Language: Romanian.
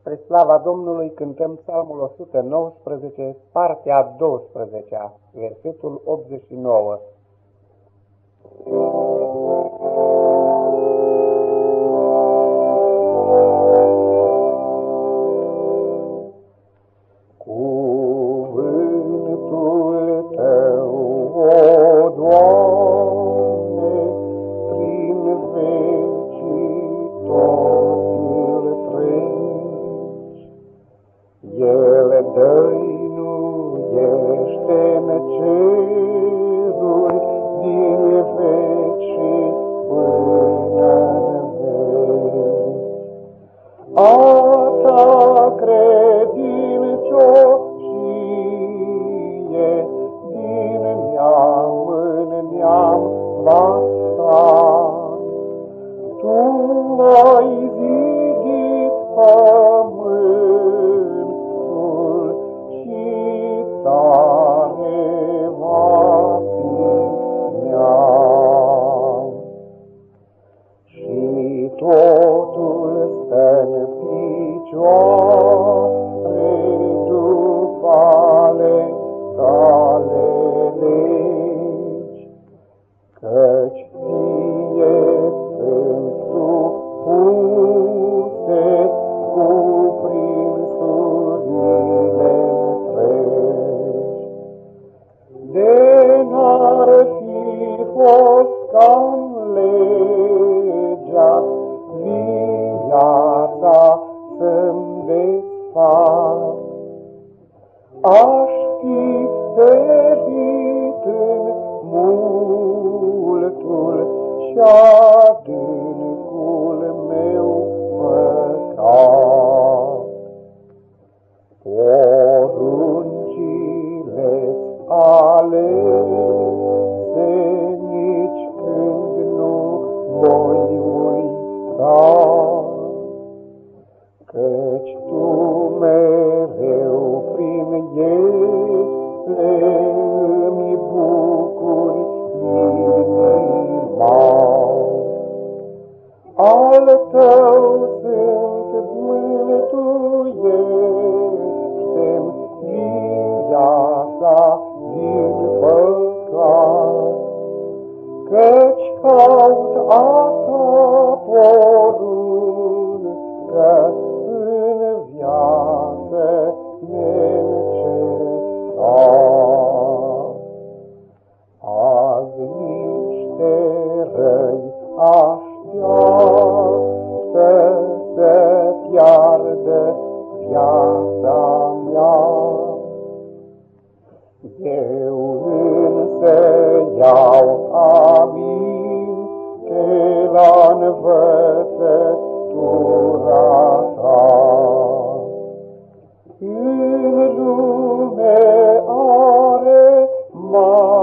Spre slava Domnului cântăm psalmul 119, partea a 12 versetul 89. n-ai zidit pământul și tare va ținea. Și tot fost ca legea viața să-mi desfac. Aș fi ferit în multul și adâncul Căci Tu mereu prin ele îmi bucuri inima. Al Tău sunt piardă viața mea. Eu însă iau aminte la învățătura ta. În lume are margini